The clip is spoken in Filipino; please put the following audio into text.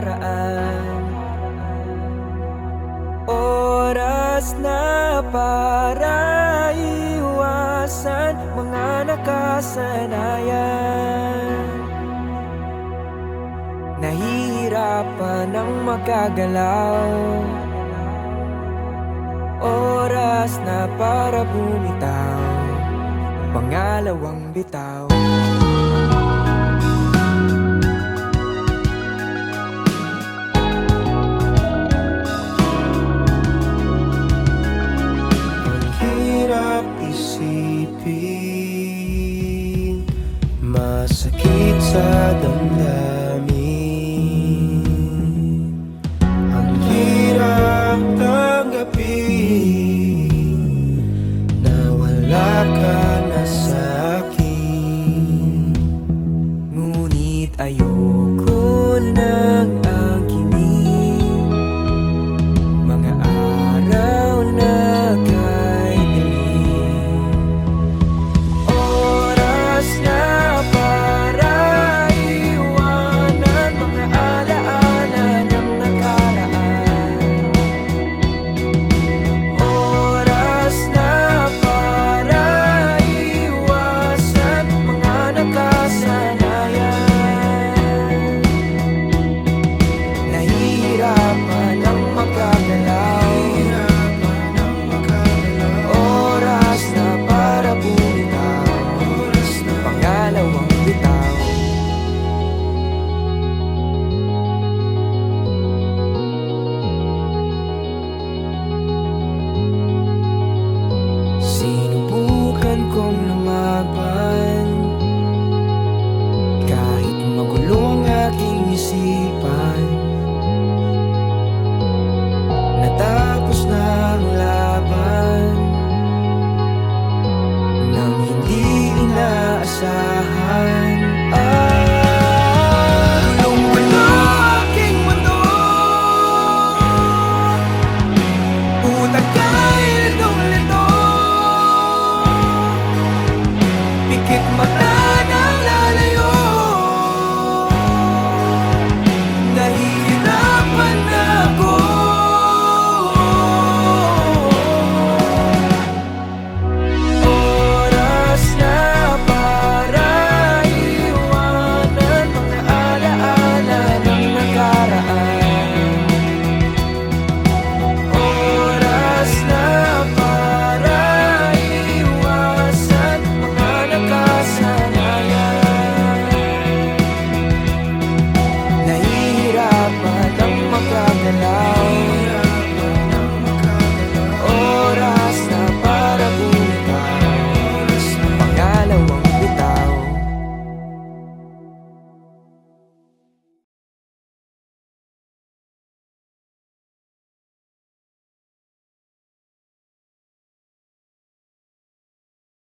nakaraan Oras na para iwasan mga nakasanayan. Nahihirapan ng magagalaw. Oras na para bumitaw. Pangalawang bitaw isipin Masakit sa damdamin kong lumaban. Kahit magulo ang aking isipan Natapos na ang laban. Nang hindi inaasahan kick my